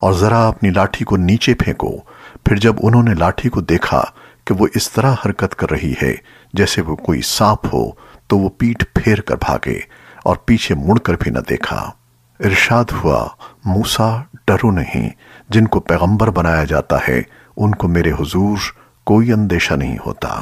اور ذرا اپنی لاٹھی کو نیچے پھینکو۔ پھر جب انہوں نے لاٹھی کو دیکھا کہ وہ اس طرح حرکت کر رہی ہے جیسے وہ کوئی سانپ ہو، تو وہ پیٹ پھیر کر بھاگے اور پیچھے مڑ کر بھی نہ دیکھا۔ ارشاد ہوا، موسیٰ، ڈرو نہیں، جن کو پیغمبر بنایا جاتا ہے، ان کو میرے حضور کوئی اندیشہ نہیں ہوتا۔